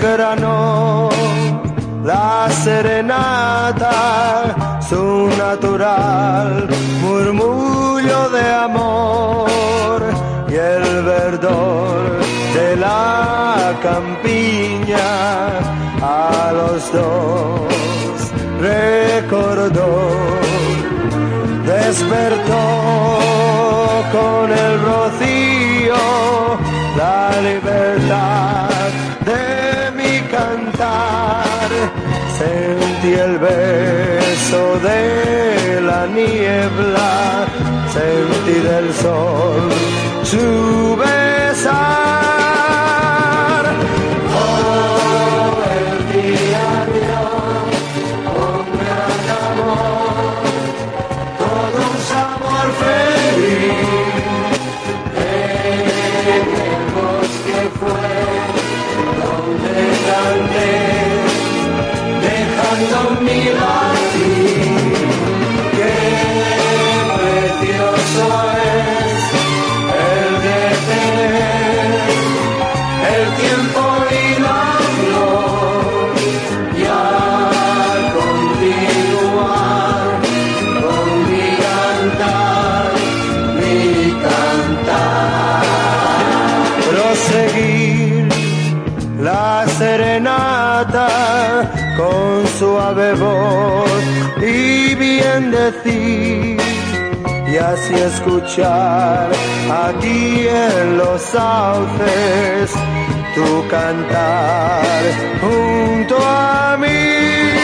desgranó la serenata, su natural murmullo de amor y el verdor de la campiña a los dos recordó, despertó con el rocío la libertad de mi cantar. Sentí el beso de la niebla, sentí del sol su fue donde canté, dejando mi serenata con suave voz y bien decir y así escuchar aquí en los sauces tu cantar junto a mí.